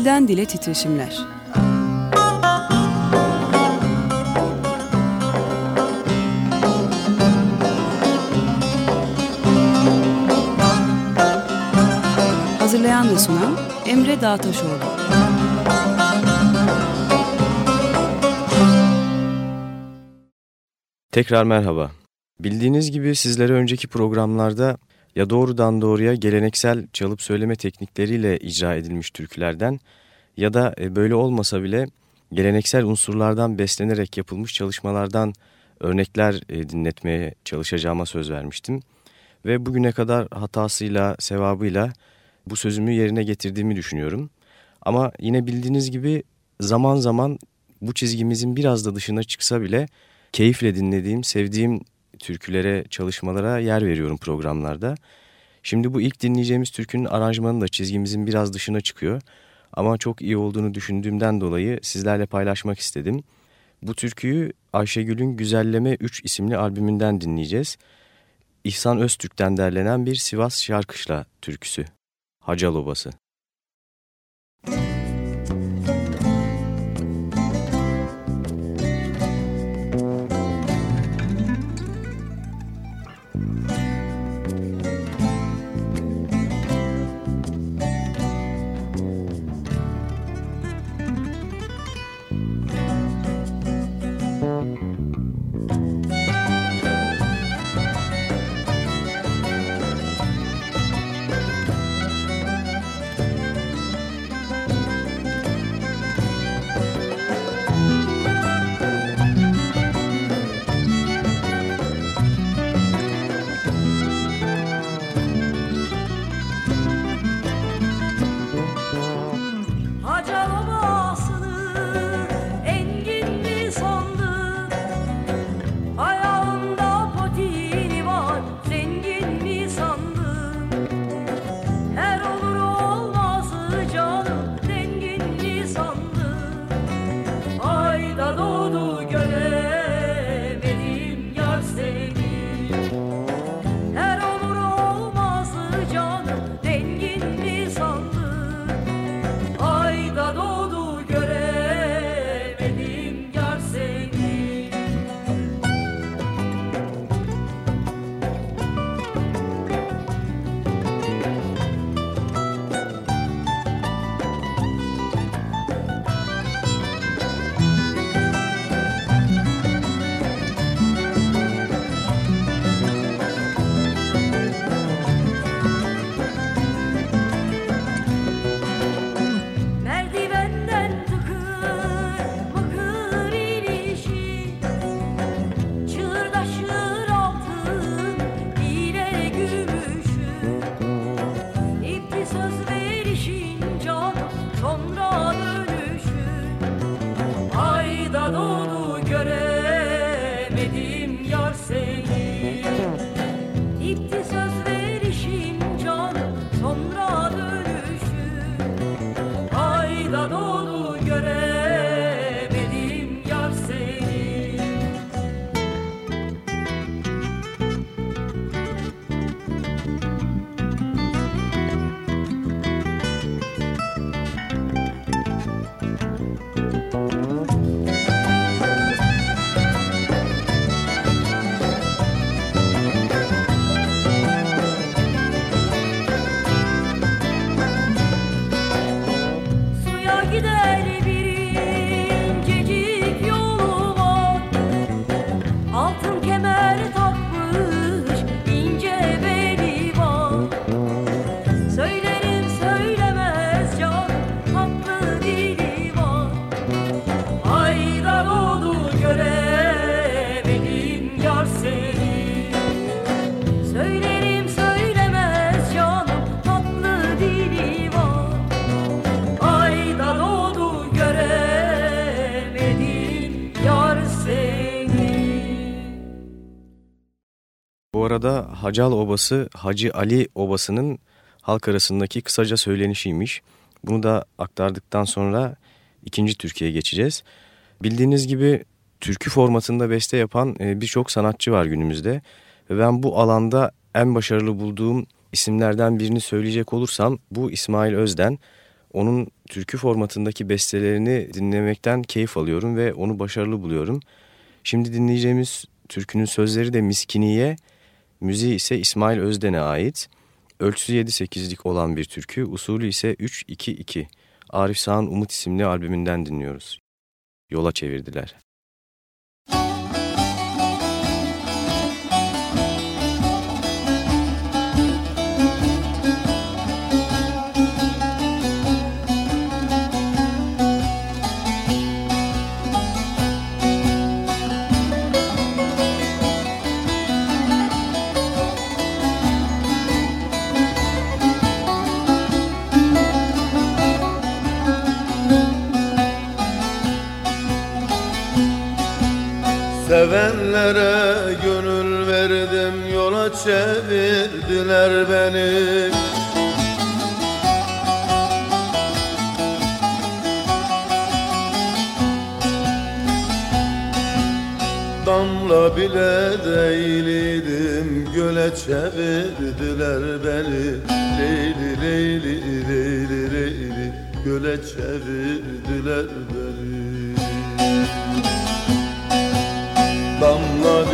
Dilden Dile Titreşimler Hazırlayan ve sunan Emre Dağtaşoğlu Tekrar merhaba. Bildiğiniz gibi sizlere önceki programlarda ya doğrudan doğruya geleneksel çalıp söyleme teknikleriyle icra edilmiş türkülerden ya da e, böyle olmasa bile geleneksel unsurlardan beslenerek yapılmış çalışmalardan örnekler e, dinletmeye çalışacağıma söz vermiştim. Ve bugüne kadar hatasıyla, sevabıyla bu sözümü yerine getirdiğimi düşünüyorum. Ama yine bildiğiniz gibi zaman zaman bu çizgimizin biraz da dışına çıksa bile keyifle dinlediğim, sevdiğim türkülere, çalışmalara yer veriyorum programlarda. Şimdi bu ilk dinleyeceğimiz türkünün aranjmanı da çizgimizin biraz dışına çıkıyor. Ama çok iyi olduğunu düşündüğümden dolayı sizlerle paylaşmak istedim. Bu türküyü Ayşegül'ün Güzelleme 3 isimli albümünden dinleyeceğiz. İhsan Öztürk'ten derlenen bir Sivas Şarkışla türküsü. Hacal Obası. Arada Hacal Obası Hacı Ali Obası'nın halk arasındaki kısaca söylenişiymiş. Bunu da aktardıktan sonra ikinci Türkiye'ye geçeceğiz. Bildiğiniz gibi türkü formatında beste yapan e, birçok sanatçı var günümüzde. Ve ben bu alanda en başarılı bulduğum isimlerden birini söyleyecek olursam bu İsmail Özden. onun türkü formatındaki bestelerini dinlemekten keyif alıyorum ve onu başarılı buluyorum. Şimdi dinleyeceğimiz türkünün sözleri de Miskiniye, müziği ise İsmail Özden'e ait. Ölçüsü 7-8'lik olan bir türkü, usulü ise 3-2-2. Arif Sağ'ın Umut isimli albümünden dinliyoruz. Yola çevirdiler. Sevenlere gönül verdim yola çevirdiler beni. Damla bile değildim göle çevirdiler beni. Leyli leyli leyli leyli göle çevirdiler beni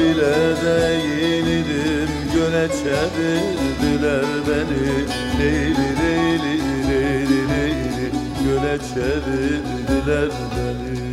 bile değildim göle çevirdiler beni. Leyli leyli leyli leyli göle çevirdiler beni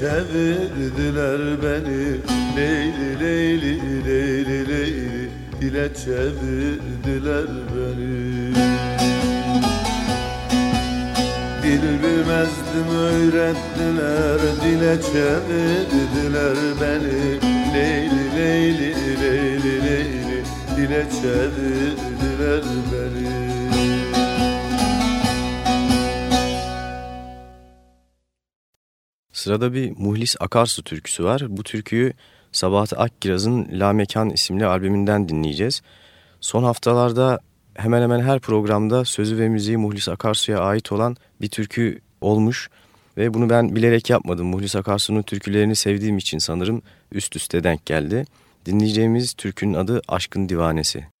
çevirdiler beni. Leyli leyli leyli leyli Dile çevirdiler beni. Dil bilmezdim öğrettiler Dile çevirdiler beni. Leyli leyli leyli leyli Dile çevirdiler Sırada bir Muhlis Akarsu türküsü var. Bu türküyü Sabahat Akkiraz'ın La Mekan isimli albümünden dinleyeceğiz. Son haftalarda hemen hemen her programda sözü ve müziği Muhlis Akarsu'ya ait olan bir türkü olmuş. Ve bunu ben bilerek yapmadım. Muhlis Akarsu'nun türkülerini sevdiğim için sanırım üst üste denk geldi. Dinleyeceğimiz türkünün adı Aşkın Divanesi.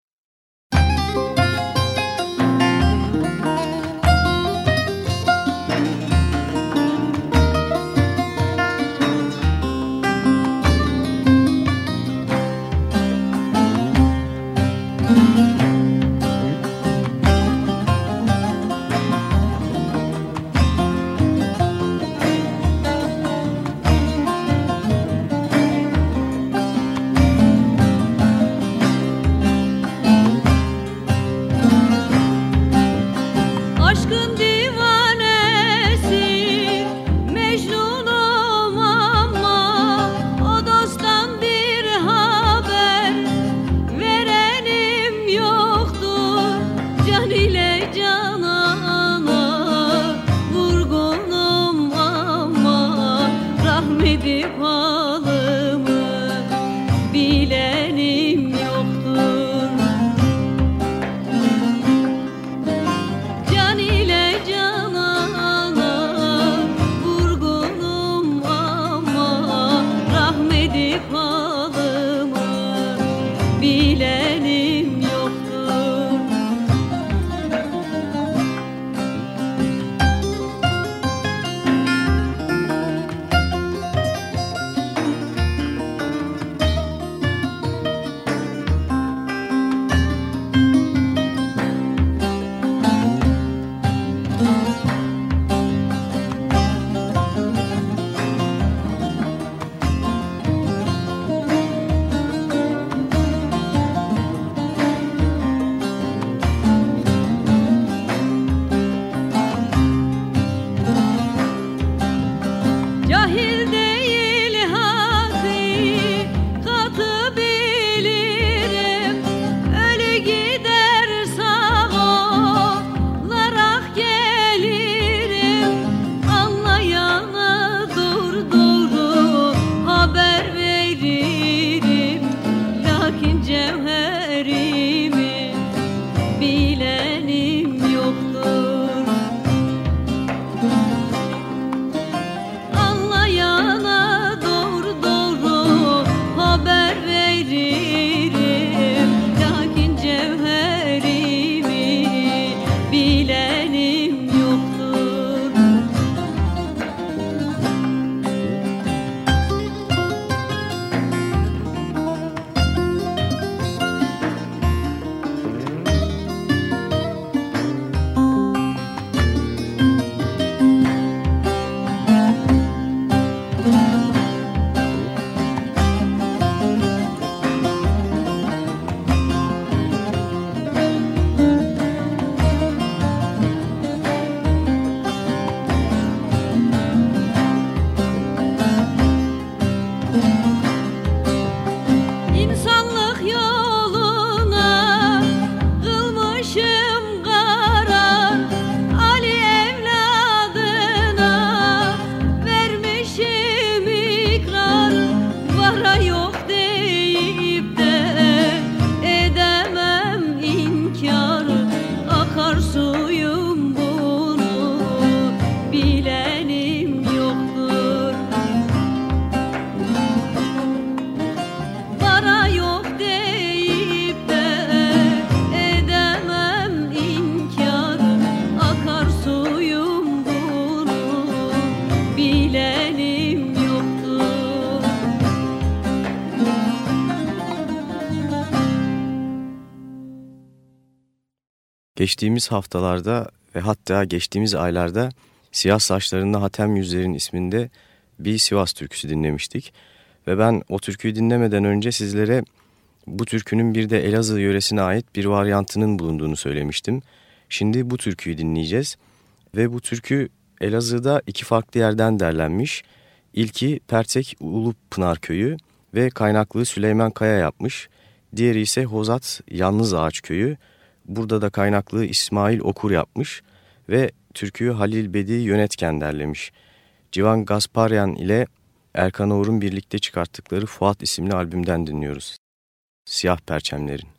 Geçtiğimiz haftalarda ve hatta geçtiğimiz aylarda Siyah Saçlarında Hatem Yüzler'in isminde bir Sivas türküsü dinlemiştik. Ve ben o türküyü dinlemeden önce sizlere bu türkünün bir de Elazığ yöresine ait bir varyantının bulunduğunu söylemiştim. Şimdi bu türküyü dinleyeceğiz ve bu türkü Elazığ'da iki farklı yerden derlenmiş. İlki Pertek Ulupınar Köyü ve kaynaklığı Süleyman Kaya yapmış. Diğeri ise Hozat Yalnız Ağaç Köyü Burada da kaynaklığı İsmail Okur yapmış ve türküyü Halil Bedi Yönetken derlemiş. Civan Gasparyan ile Erkan Oğur'un birlikte çıkarttıkları Fuat isimli albümden dinliyoruz. Siyah Perçemlerin.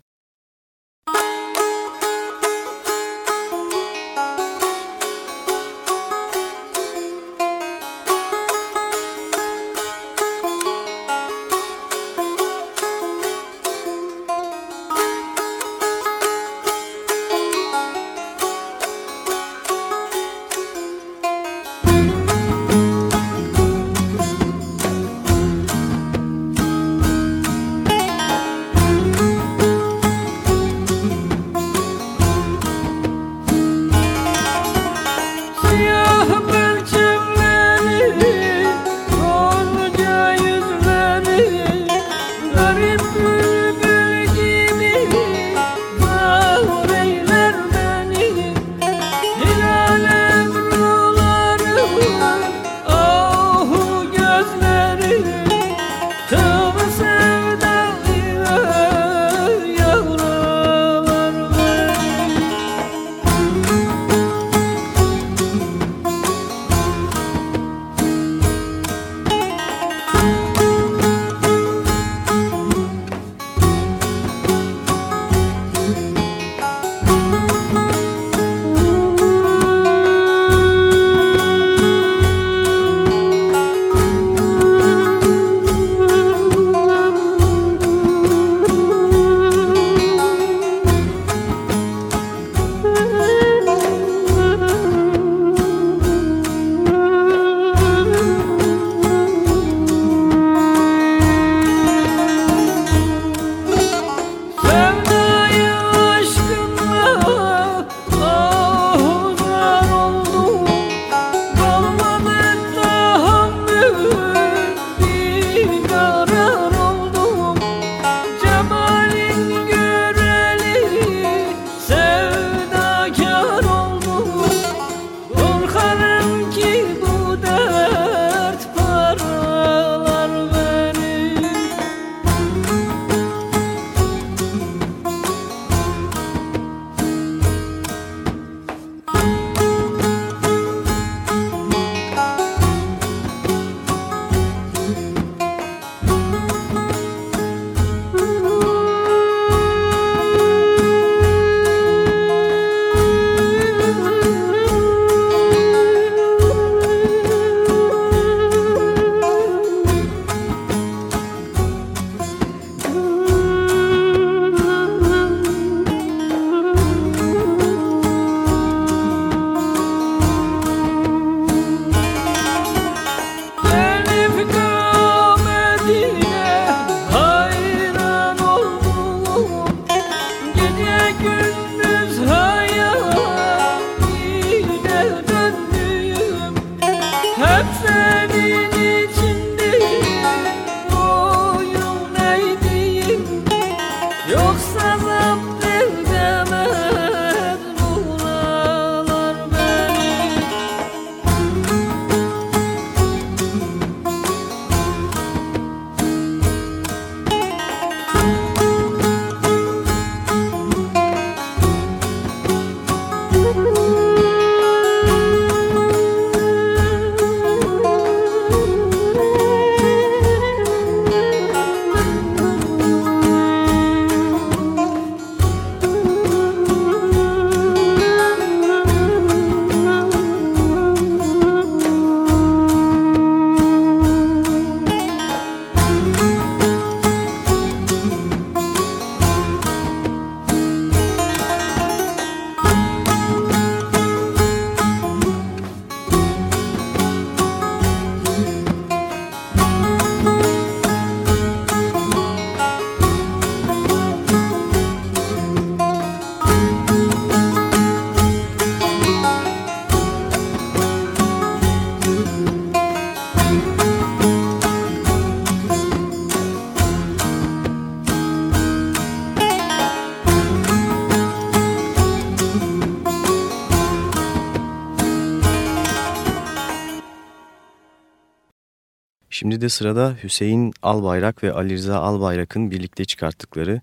Şimdi sırada Hüseyin Albayrak ve Ali Rıza Albayrak'ın birlikte çıkarttıkları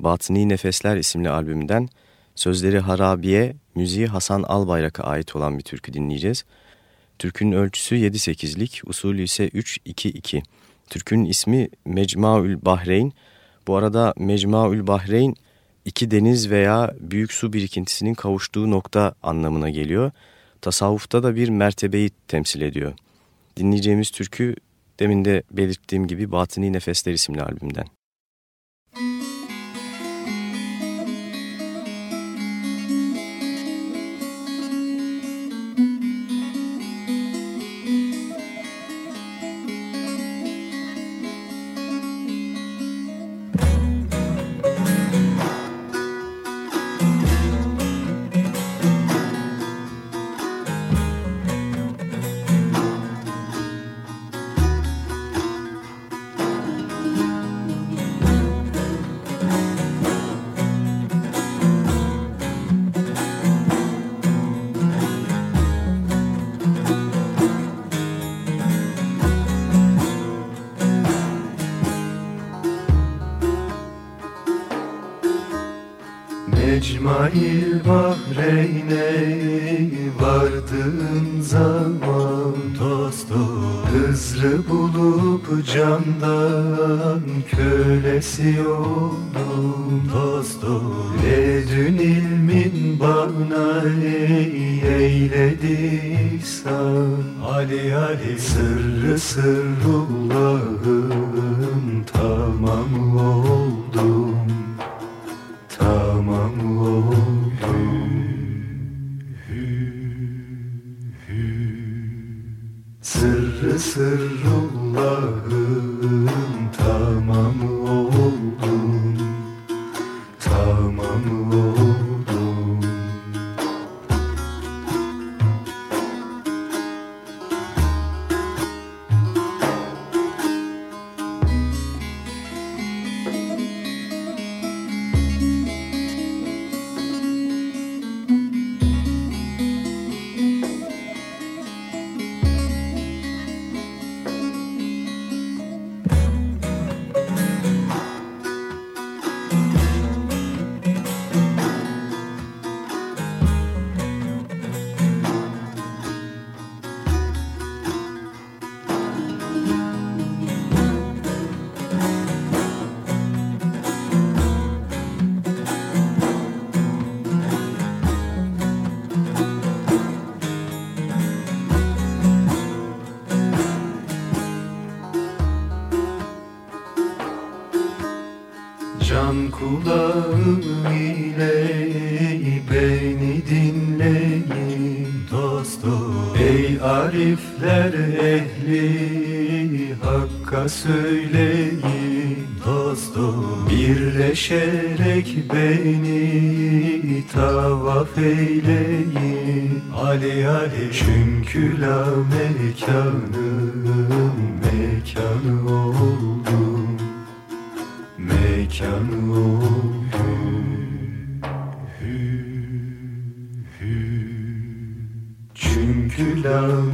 Batıni Nefesler isimli albümden sözleri Harabiye, müziği Hasan Albayrak'a ait olan bir türkü dinleyeceğiz. Türkünün ölçüsü 7-8'lik, usulü ise 3-2-2. Türkünün ismi Mecmaül Bahreyn. Bu arada Mecmaül Bahreyn iki deniz veya büyük su birikintisinin kavuştuğu nokta anlamına geliyor. Tasavvufta da bir mertebeyi temsil ediyor. Dinleyeceğimiz türkü demin de belirttiğim gibi Batıni Nefesler isimli albümden.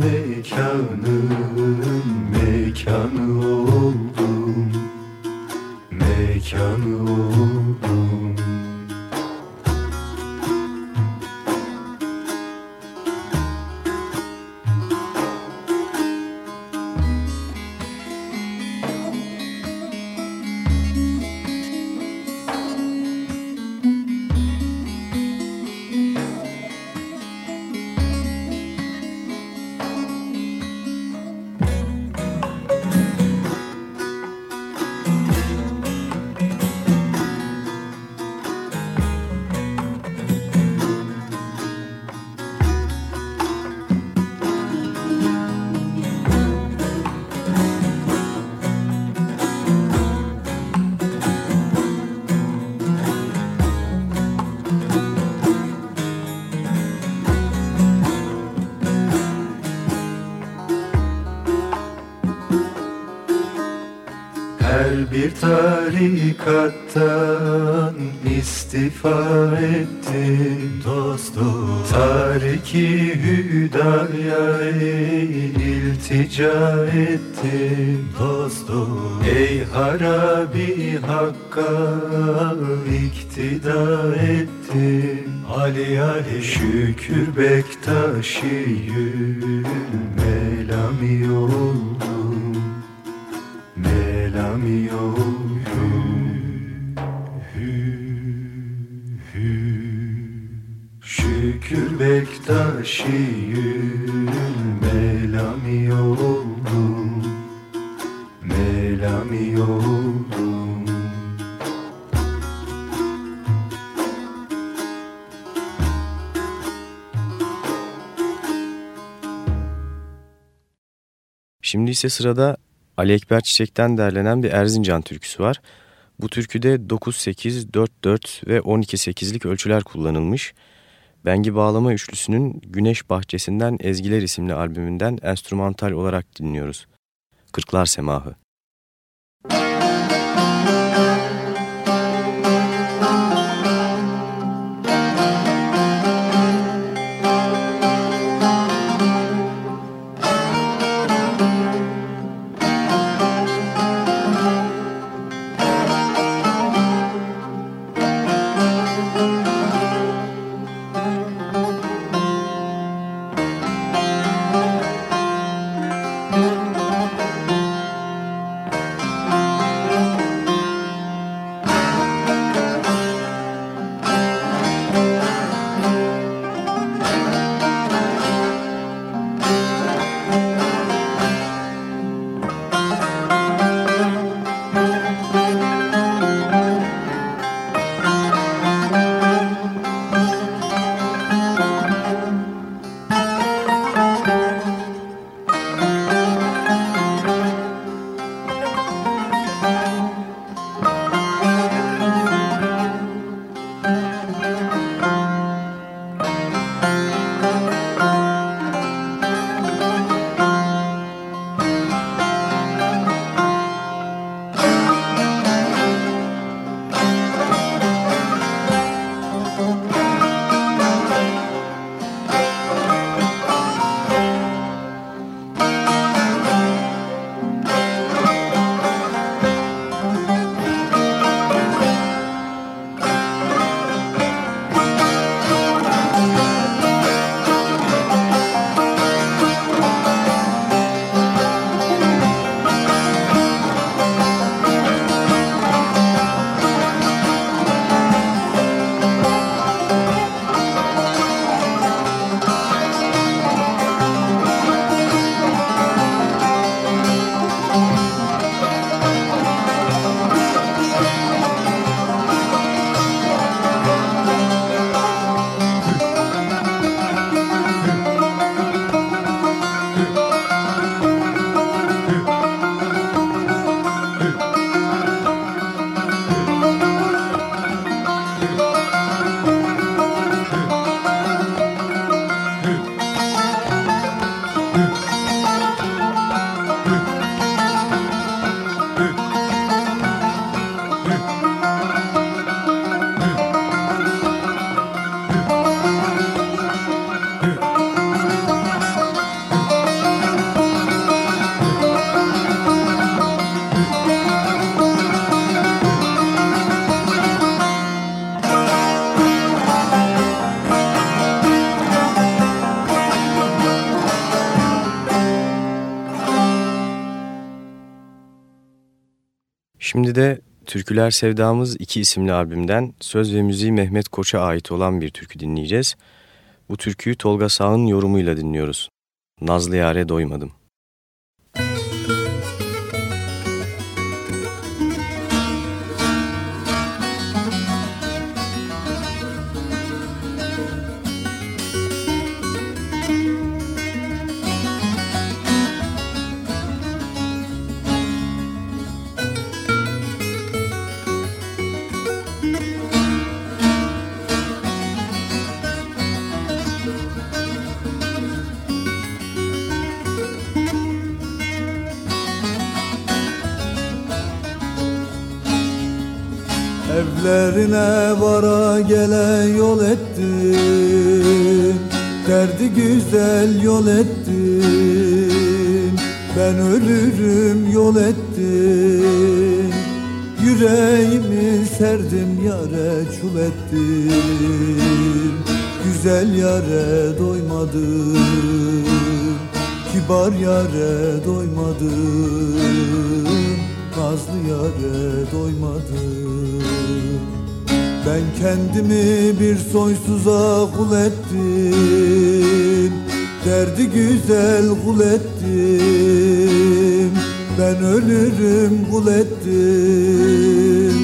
Mekanın mekanı oldum. Mekanı oldum Şükür Bektaşiyül melami oldum Melami oldum Şimdi ise sırada Ali Ekber Çiçek'ten derlenen bir Erzincan türküsü var. Bu türküde 9-8, 4-4 ve 12-8'lik ölçüler kullanılmış. Bengi Bağlama Üçlüsü'nün Güneş Bahçesi'nden Ezgiler isimli albümünden enstrümantal olarak dinliyoruz. Kırklar Semahı. Türküler Sevdamız 2 isimli albümden söz ve müziği Mehmet Koç'a ait olan bir türkü dinleyeceğiz. Bu türküyü Tolga Sağ'ın yorumuyla dinliyoruz. Nazlı Yare Doymadım. Evlerine vara gele yol ettim Derdi güzel yol ettim Ben ölürüm yol ettim Yüreğimi serdim yare çul ettim Güzel yare doymadım. Kibar yare doymadım. Nazlı yare doymadım Ben kendimi bir soysuza kul ettim. Derdi güzel kul ettim. Ben ölürüm kul ettim.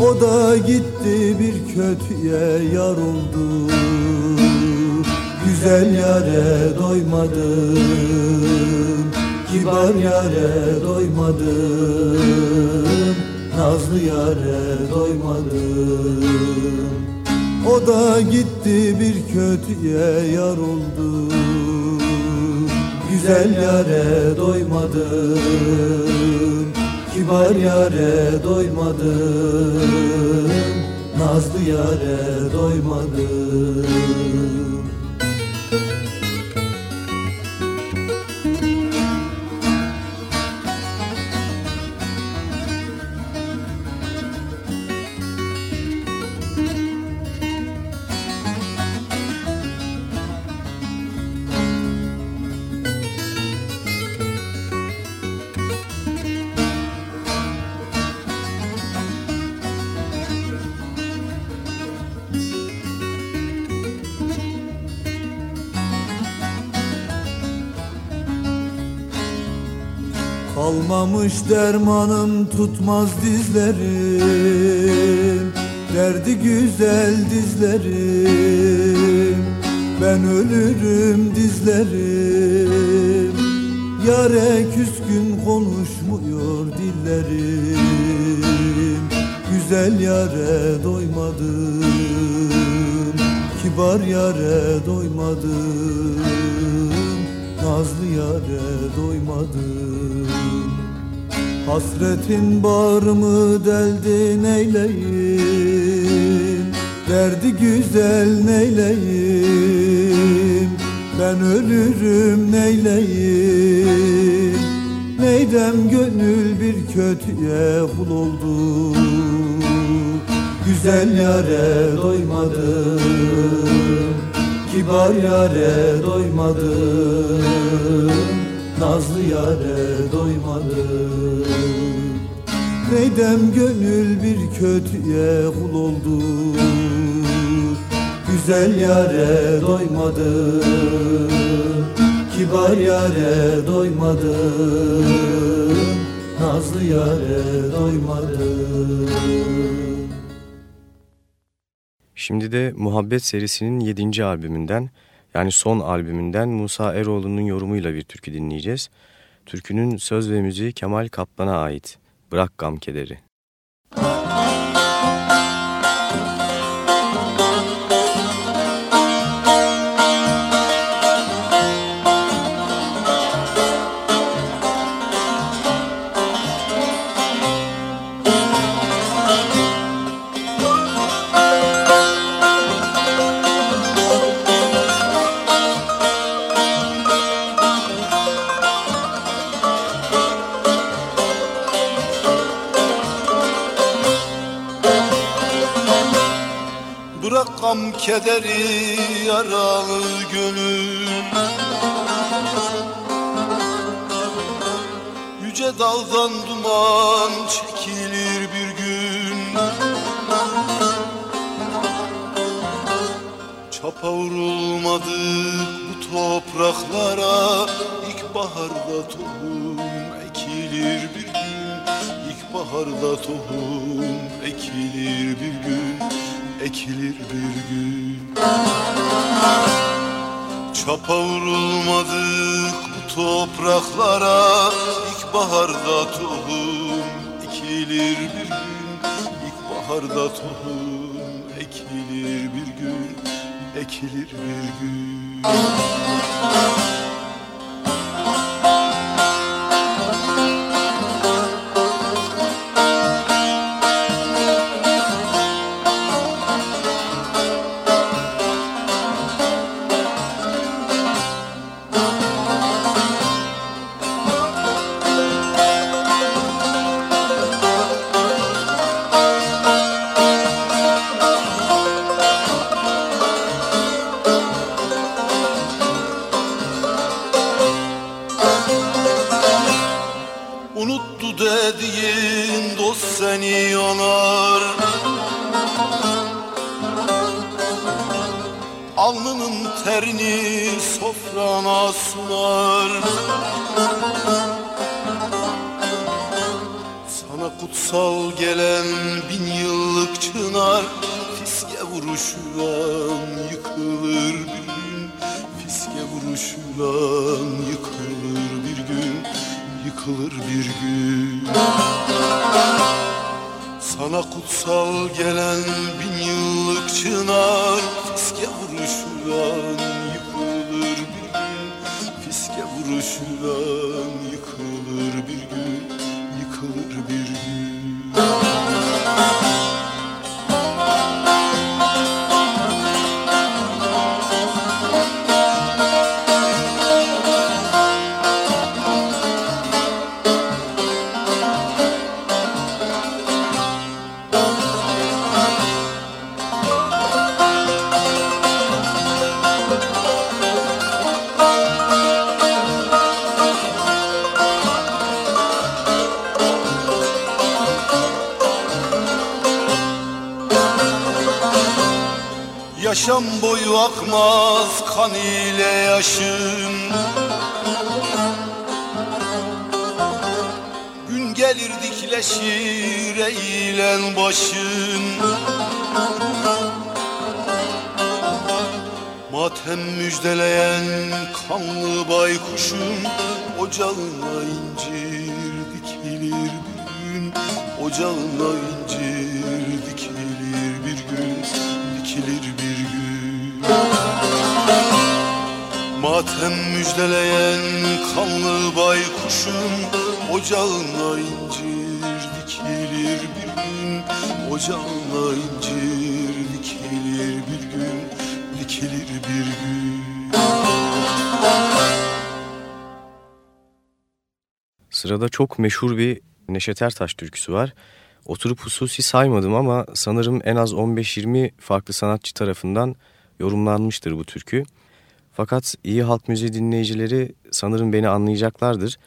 O da gitti bir kötüye yar oldu. Güzel yare doymadım. Kibar yare doymadım Nazlı yare doymadım O da gitti bir kötüye yar oldu. Güzel yare doymadım Kibar yare doymadım Nazlı yare doymadım Kalmamış dermanım tutmaz dizlerim. Derdi güzel dizlerim. Ben ölürüm dizlerim. Yare küskün konuşmuyor dillerim. Güzel yare doymadım. Kibar yare doymadım. Nazlı yare doymadım Hasretin bağrımı deldi neyleyim? Derdi güzel neyleyim? Ben ölürüm neyleyim? Neydem gönül bir kötüye kul oldu. Güzel yare doymadım Kibar yare doymadım Nazlı yare doymadım Neydem gönül bir kötüye kul oldu Güzel yare doymadım Kibar yare doymadım Nazlı yare doymadım Şimdi de Muhabbet serisinin 7. albümünden yani son albümünden Musa Eroğlu'nun yorumuyla bir türkü dinleyeceğiz. Türkünün söz ve müziği Kemal Kaplan'a ait. Bırak gam kederi. Kederi yaralı gönül. Yüce dağdan duman çekilir bir gün. Çapa vurulmadık bu topraklara İlkbaharda tohum ekilir bir gün. İlkbaharda tohum ekilir bir gün Ekilir bir gün. Çapa vurulmadık bu topraklara İlkbaharda tohum ekilir bir gün. İlkbaharda tohum ekilir bir gün Ekilir bir gün seni Alnının terini sofrana sunar. Sana kutsal gelen bin yıllık çınar Fiske vuruşulan yıkılır bir gün. Fiske vuruşulan yıkılır bir gün Yıkılır bir gün Sana kutsal gelen bin yıllık çınar Fiske vuruşulan yıkılır bir gün Fiske vuruşulan kan ile yaşın. Gün gelir dikleşir eğilen başın. Matem müjdeleyen kanlı baykuşun Ocağına incir dikilir bir gün Ocağına incir Matem müjdeleyen kanlı baykuşun Ocağına incir dikilir bir gün Ocağına incir dikilir bir gün Dikilir bir gün Sırada çok meşhur bir Neşet Ertaş türküsü var. Oturup hususi saymadım ama sanırım en az 15-20 farklı sanatçı tarafından yorumlanmıştır bu türkü. Fakat iyi halk müziği dinleyicileri sanırım beni anlayacaklardır.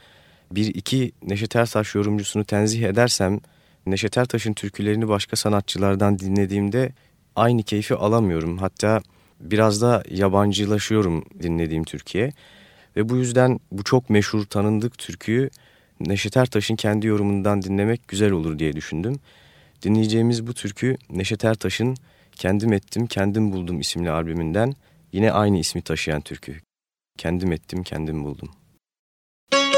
Bir iki Neşet Ertaş yorumcusunu tenzih edersem Neşet Ertaş'ın türkülerini başka sanatçılardan dinlediğimde aynı keyfi alamıyorum. Hatta biraz da yabancılaşıyorum dinlediğim Türkiye. Ve bu yüzden bu çok meşhur tanındık türküyü Neşet Ertaş'ın kendi yorumundan dinlemek güzel olur diye düşündüm. Dinleyeceğimiz bu türkü Neşet Ertaş'ın Kendim Ettim Kendim Buldum isimli albümünden yine aynı ismi taşıyan türkü. Kendim Ettim Kendim Buldum. Karadır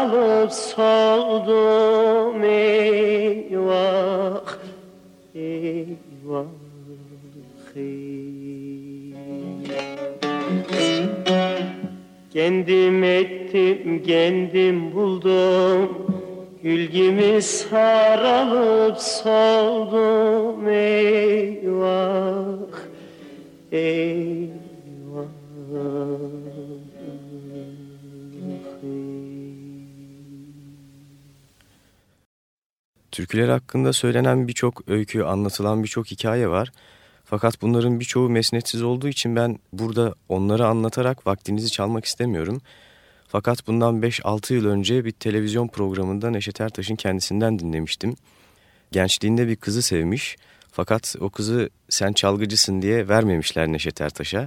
saralıp soldum Eyvah, eyvah, Kendim ettim, kendim buldum Gül gibi saralıp soldum Eyvah, eyvah Türküler hakkında söylenen birçok öykü, anlatılan birçok hikaye var. Fakat bunların birçoğu mesnetsiz olduğu için ben burada onları anlatarak vaktinizi çalmak istemiyorum. Fakat bundan 5-6 yıl önce bir televizyon programında Neşet Ertaş'ın kendisinden dinlemiştim. Gençliğinde bir kızı sevmiş fakat o kızı sen çalgıcısın diye vermemişler Neşet Ertaş'a.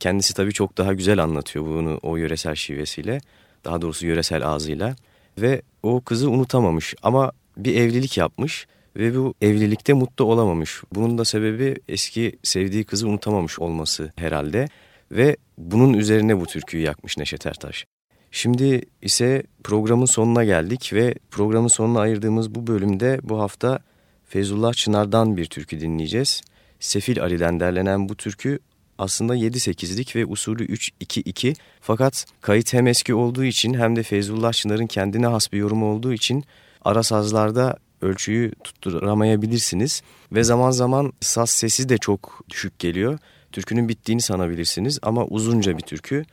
Kendisi tabii çok daha güzel anlatıyor bunu o yöresel şivesiyle, daha doğrusu yöresel ağzıyla. Ve o kızı unutamamış ama bir evlilik yapmış ve bu evlilikte mutlu olamamış. Bunun da sebebi eski sevdiği kızı unutamamış olması herhalde. Ve bunun üzerine bu türküyü yakmış Neşet Ertaş. Şimdi ise programın sonuna geldik ve programın sonuna ayırdığımız bu bölümde bu hafta Feyzullah Çınar'dan bir türkü dinleyeceğiz. Sefil Ali'den derlenen bu türkü aslında 7-8'lik ve usulü 3-2-2 fakat kayıt hem eski olduğu için hem de Feyzullah Çınar'ın kendine has bir yorumu olduğu için ara sazlarda ölçüyü tutturamayabilirsiniz ve zaman zaman saz sesi de çok düşük geliyor. Türkünün bittiğini sanabilirsiniz ama uzunca bir türkü.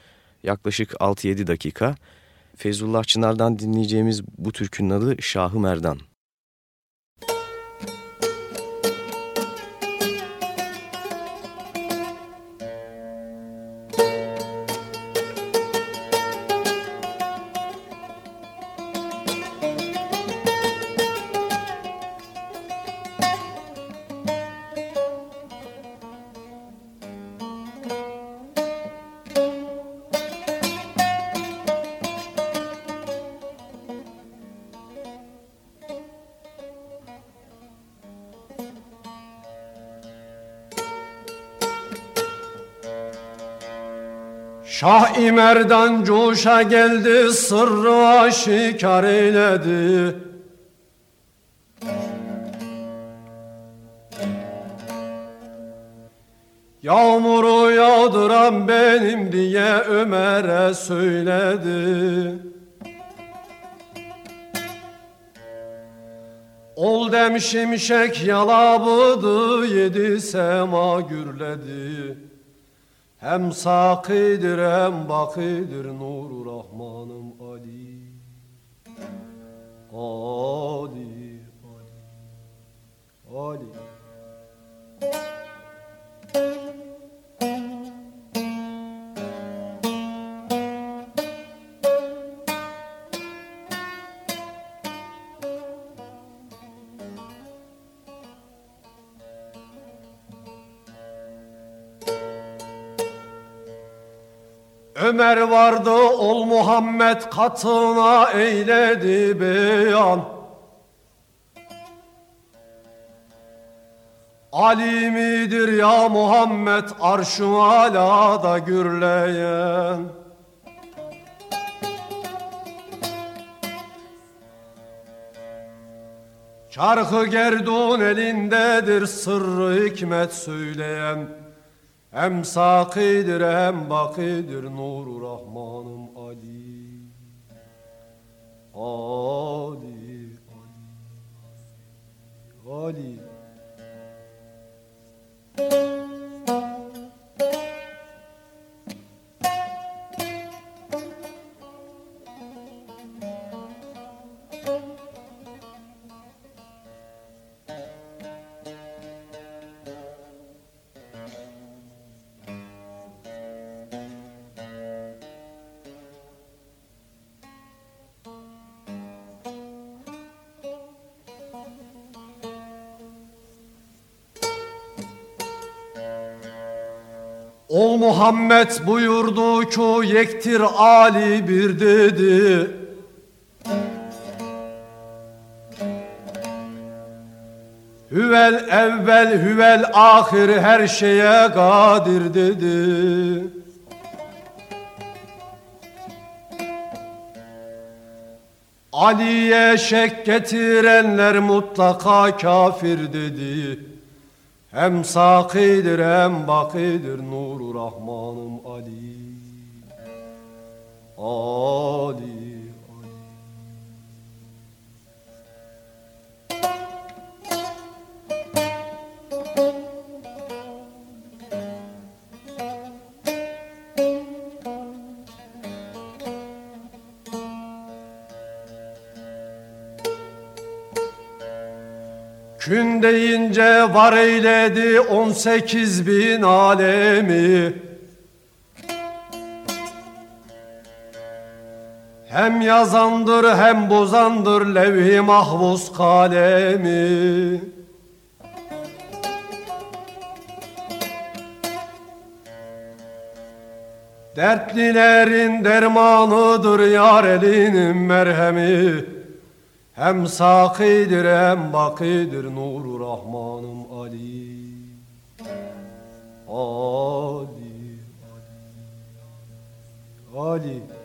Yaklaşık 6-7 dakika. Feyzullah Çınar'dan dinleyeceğimiz bu türkünün adı Şahı Merdan. Şah İmer'dan coşa geldi sırrı aşikar eyledi. Yağmuru yağdıran benim diye Ömer'e söyledi. Ol dem şimşek yalabıdı yedi sema gürledi Hem sakidir hem bakidir nuru Ömer vardı ol Muhammed katına eyledi beyan. Ali midir ya Muhammed arşı alada gürleyen? Çarkı gerdun elindedir sırrı hikmet söyleyen Hem sakidir hem bakidir nuru Rahmanım Ali. Ali Ali Ali Muhammed buyurdu ki yektir Ali bir dedi. Hüvel evvel hüvel ahir her şeye kadir dedi. Ali'ye şek getirenler mutlaka kafir dedi hem sakidir hem bakidir nuru Rahmanım Ali. Ali Kün deyince var eyledi on sekiz bin alemi. Hem yazandır hem bozandır levh-i mahfuz kalemi. Dertlilerin dermanıdır yar elinin merhemi hem sakidir hem bakidir nuru Rahmanım Ali. Ali Ali Ali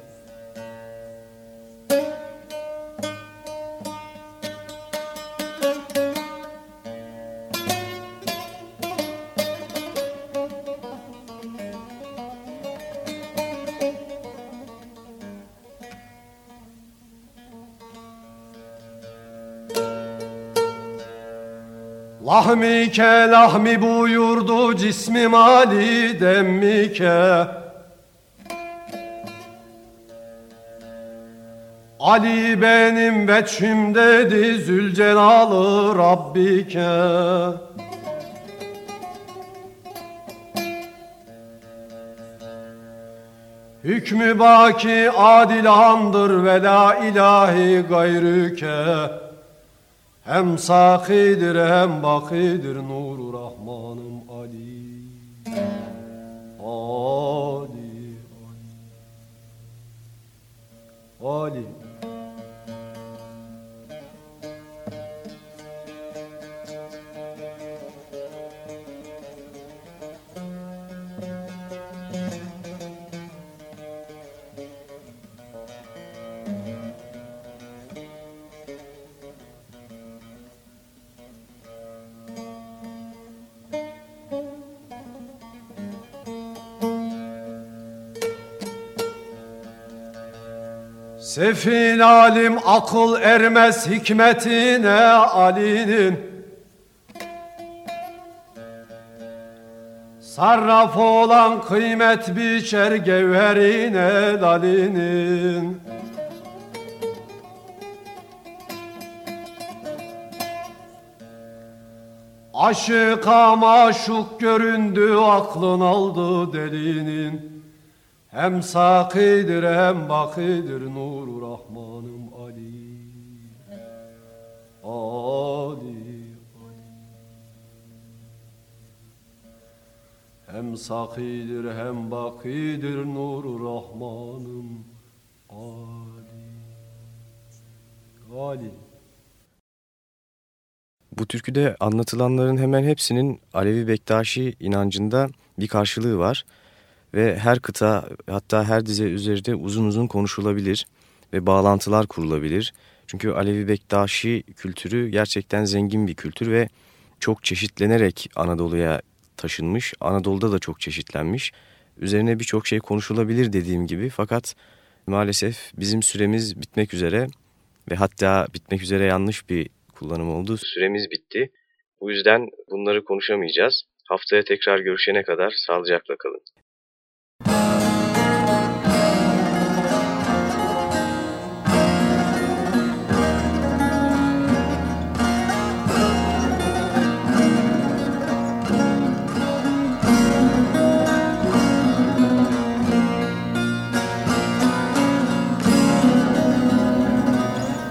Lahmike lahmi buyurdu cismim Ali demmike Ali benim veçhim dedi Zülcelal'ı Rabbike. Hükmü baki adilandır ve la ilahi gayrüke hem sakidir hem bakidir nuru Rahmanım Ali. Ali Ali. Ali Sefil alim akıl ermez hikmetine Ali'nin. Sarraf olan kıymet biçer gevherine dalinin Aşıka maşuk göründü aklın aldı delinin Hem sakidir hem bakidir nuru Rahmanım Ali Ali. Hem sakidir hem bakidir nuru Rahmanım Ali. Ali. Bu türküde anlatılanların hemen hepsinin Alevi Bektaşi inancında bir karşılığı var. Ve her kıta hatta her dize üzerinde uzun uzun konuşulabilir ve bağlantılar kurulabilir. Çünkü Alevi Bektaşi kültürü gerçekten zengin bir kültür ve çok çeşitlenerek Anadolu'ya taşınmış. Anadolu'da da çok çeşitlenmiş. Üzerine birçok şey konuşulabilir dediğim gibi fakat maalesef bizim süremiz bitmek üzere ve hatta bitmek üzere yanlış bir kullanım oldu. Süremiz bitti. Bu yüzden bunları konuşamayacağız. Haftaya tekrar görüşene kadar sağlıcakla kalın.